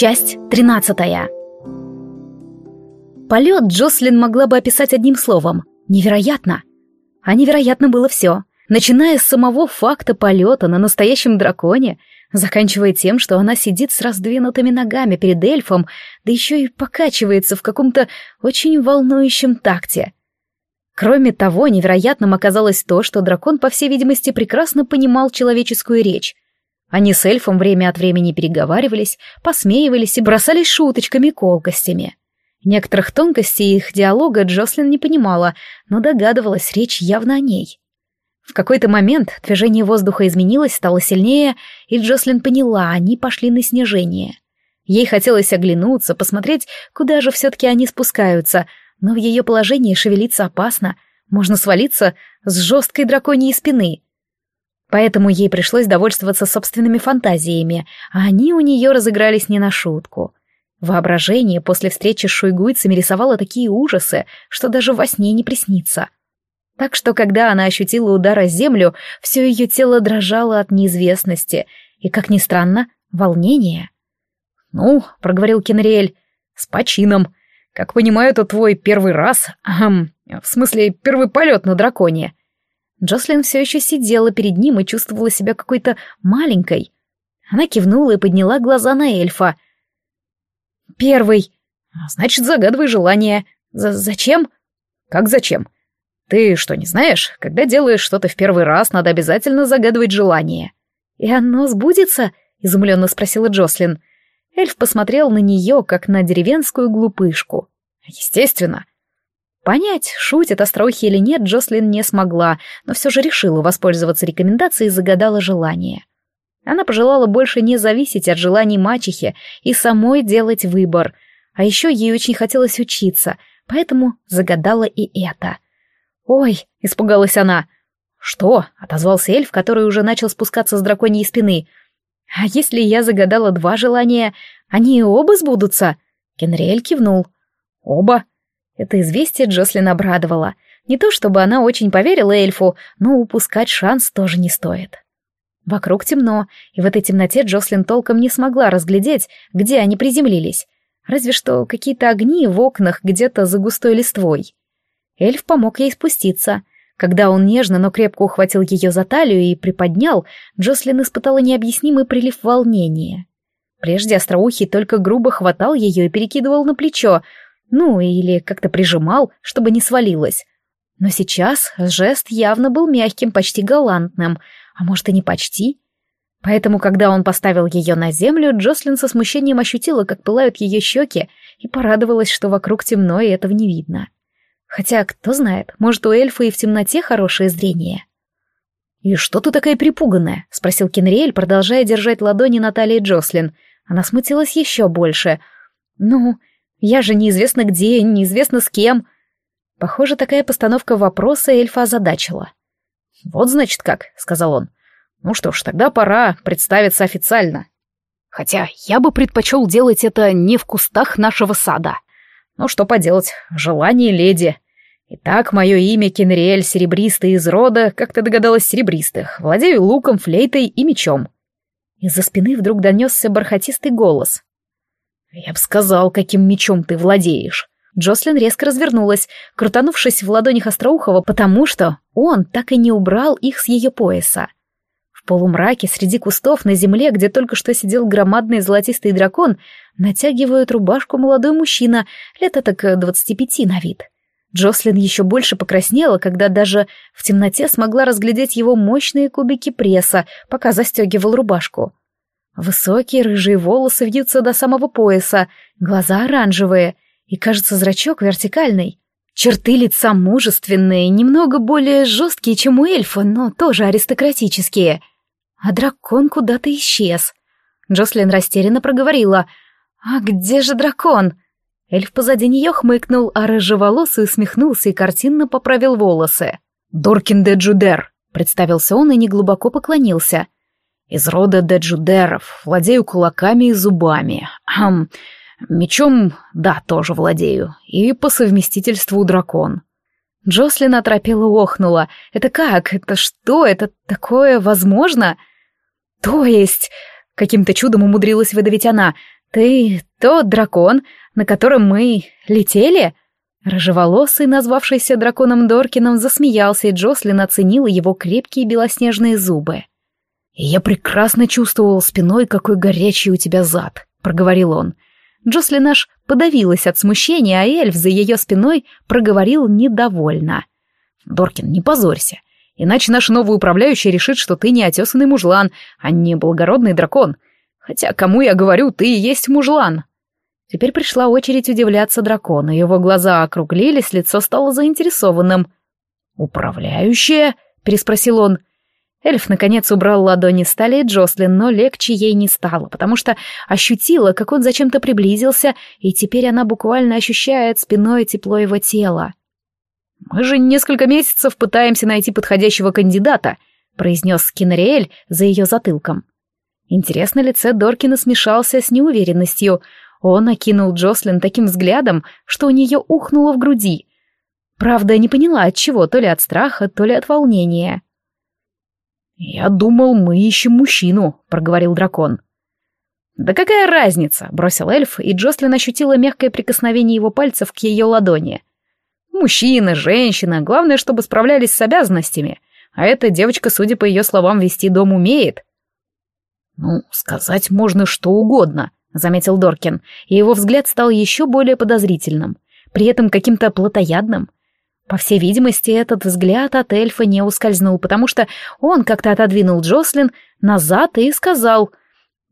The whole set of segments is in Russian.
Часть тринадцатая. Полет Джослин могла бы описать одним словом — невероятно. А невероятно было все, начиная с самого факта полета на настоящем драконе, заканчивая тем, что она сидит с раздвинутыми ногами перед эльфом, да еще и покачивается в каком-то очень волнующем такте. Кроме того, невероятным оказалось то, что дракон, по всей видимости, прекрасно понимал человеческую речь. Они с эльфом время от времени переговаривались, посмеивались и бросались шуточками и колкостями. Некоторых тонкостей их диалога Джослин не понимала, но догадывалась, речь явно о ней. В какой-то момент движение воздуха изменилось, стало сильнее, и Джослин поняла, они пошли на снижение. Ей хотелось оглянуться, посмотреть, куда же все-таки они спускаются, но в ее положении шевелиться опасно, можно свалиться с жесткой драконьей спины. Поэтому ей пришлось довольствоваться собственными фантазиями, а они у нее разыгрались не на шутку. Воображение после встречи с шуйгуйцами рисовало такие ужасы, что даже во сне не приснится. Так что, когда она ощутила удар о землю, все ее тело дрожало от неизвестности и, как ни странно, волнения. «Ну», — проговорил Кенриэль, — «с почином. Как понимаю, это твой первый раз, ахм, в смысле, первый полет на драконе». Джослин все еще сидела перед ним и чувствовала себя какой-то маленькой. Она кивнула и подняла глаза на эльфа — Первый. Значит, загадывай желание. З зачем? Как зачем? Ты что, не знаешь? Когда делаешь что-то в первый раз, надо обязательно загадывать желание. И оно сбудется? Изумленно спросила Джослин. Эльф посмотрел на нее, как на деревенскую глупышку. Естественно. Понять, шутит остроухи или нет, Джослин не смогла, но все же решила воспользоваться рекомендацией и загадала желание. Она пожелала больше не зависеть от желаний мачехи и самой делать выбор. А еще ей очень хотелось учиться, поэтому загадала и это. «Ой!» — испугалась она. «Что?» — отозвался эльф, который уже начал спускаться с драконьей спины. «А если я загадала два желания, они оба сбудутся?» Кенриэль кивнул. «Оба?» Это известие Джослин обрадовало. Не то чтобы она очень поверила эльфу, но упускать шанс тоже не стоит. Вокруг темно, и в этой темноте Джослин толком не смогла разглядеть, где они приземлились. Разве что какие-то огни в окнах где-то за густой листвой. Эльф помог ей спуститься. Когда он нежно, но крепко ухватил ее за талию и приподнял, Джослин испытала необъяснимый прилив волнения. Прежде Остроухий только грубо хватал ее и перекидывал на плечо, ну, или как-то прижимал, чтобы не свалилась. Но сейчас жест явно был мягким, почти галантным, а может и не почти. Поэтому, когда он поставил ее на землю, Джослин со смущением ощутила, как пылают ее щеки, и порадовалась, что вокруг темно, и этого не видно. Хотя, кто знает, может, у эльфа и в темноте хорошее зрение. «И что ты такая припуганная?» — спросил Кенриэль, продолжая держать ладони на талии Джослин. Она смутилась еще больше. «Ну, я же неизвестно где, неизвестно с кем». Похоже, такая постановка вопроса эльфа озадачила. «Вот, значит, как», — сказал он. «Ну что ж, тогда пора представиться официально. Хотя я бы предпочел делать это не в кустах нашего сада. Ну что поделать, желание леди. Итак, мое имя Кенриэль Серебристый из рода, как ты догадалась, серебристых. Владею луком, флейтой и мечом». Из-за спины вдруг донесся бархатистый голос. «Я бы сказал, каким мечом ты владеешь». Джослин резко развернулась, крутанувшись в ладонях Остроухова, потому что он так и не убрал их с ее пояса. В полумраке среди кустов на земле, где только что сидел громадный золотистый дракон, натягивают рубашку молодой мужчина, лет так двадцати пяти на вид. Джослин еще больше покраснела, когда даже в темноте смогла разглядеть его мощные кубики пресса, пока застегивал рубашку. Высокие рыжие волосы вьются до самого пояса, глаза оранжевые — и, кажется, зрачок вертикальный. Черты лица мужественные, немного более жесткие, чем у эльфа, но тоже аристократические. А дракон куда-то исчез. Джослин растерянно проговорила. «А где же дракон?» Эльф позади нее хмыкнул, а рыжеволосый усмехнулся и картинно поправил волосы. «Доркин де Джудер», — представился он и неглубоко поклонился. «Из рода де Джудеров, владею кулаками и зубами. Ам, Мечом, да, тоже владею. И по совместительству дракон. Джослин оторопела охнула. «Это как? Это что? Это такое возможно?» «То есть...» — каким-то чудом умудрилась выдавить она. Ты тот дракон, на котором мы летели?» Рыжеволосый, назвавшийся драконом Доркином, засмеялся, и Джослин оценила его крепкие белоснежные зубы. «И я прекрасно чувствовал спиной, какой горячий у тебя зад», — проговорил он. Джослин аж подавилась от смущения, а эльф за ее спиной проговорил недовольно. «Доркин, не позорься, иначе наш новый управляющий решит, что ты не отесанный мужлан, а не благородный дракон. Хотя кому я говорю, ты и есть мужлан». Теперь пришла очередь удивляться дракону, его глаза округлились, лицо стало заинтересованным. «Управляющая?» — переспросил он. Эльф, наконец, убрал ладони с талии Джослин, но легче ей не стало, потому что ощутила, как он зачем-то приблизился, и теперь она буквально ощущает спиной тепло его тела. «Мы же несколько месяцев пытаемся найти подходящего кандидата», — произнес Скинриэль за ее затылком. Интересно, лице Доркина смешался с неуверенностью — он окинул Джослин таким взглядом, что у нее ухнуло в груди. Правда, не поняла от чего, то ли от страха, то ли от волнения. «Я думал, мы ищем мужчину», — проговорил дракон. «Да какая разница?» — бросил эльф, и Джослин ощутила мягкое прикосновение его пальцев к ее ладони. «Мужчина, женщина, главное, чтобы справлялись с обязанностями. А эта девочка, судя по ее словам, вести дом умеет». «Ну, сказать можно что угодно», — заметил Доркин, и его взгляд стал еще более подозрительным, при этом каким-то плотоядным. По всей видимости, этот взгляд от эльфа не ускользнул, потому что он как-то отодвинул Джослин назад и сказал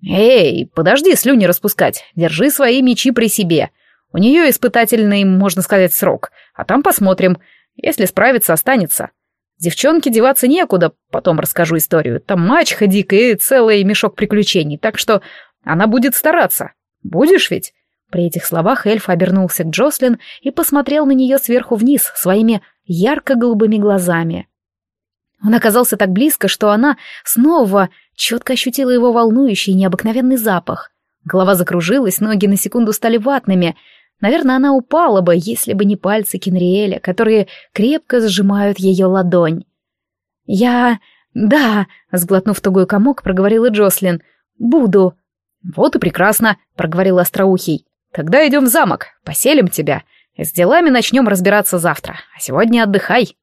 «Эй, подожди слюни распускать, держи свои мечи при себе. У нее испытательный, можно сказать, срок, а там посмотрим. Если справится, останется. Девчонке деваться некуда, потом расскажу историю. Там мачеха дикая и целый мешок приключений, так что она будет стараться. Будешь ведь?» При этих словах эльф обернулся к Джослин и посмотрел на нее сверху вниз своими ярко-голубыми глазами. Он оказался так близко, что она снова четко ощутила его волнующий необыкновенный запах. Голова закружилась, ноги на секунду стали ватными. Наверное, она упала бы, если бы не пальцы Кенриэля, которые крепко сжимают ее ладонь. «Я... да», — сглотнув тугой комок, проговорила Джослин. «Буду». «Вот и прекрасно», — проговорил Остроухий. «Тогда идем в замок, поселим тебя. С делами начнем разбираться завтра, а сегодня отдыхай».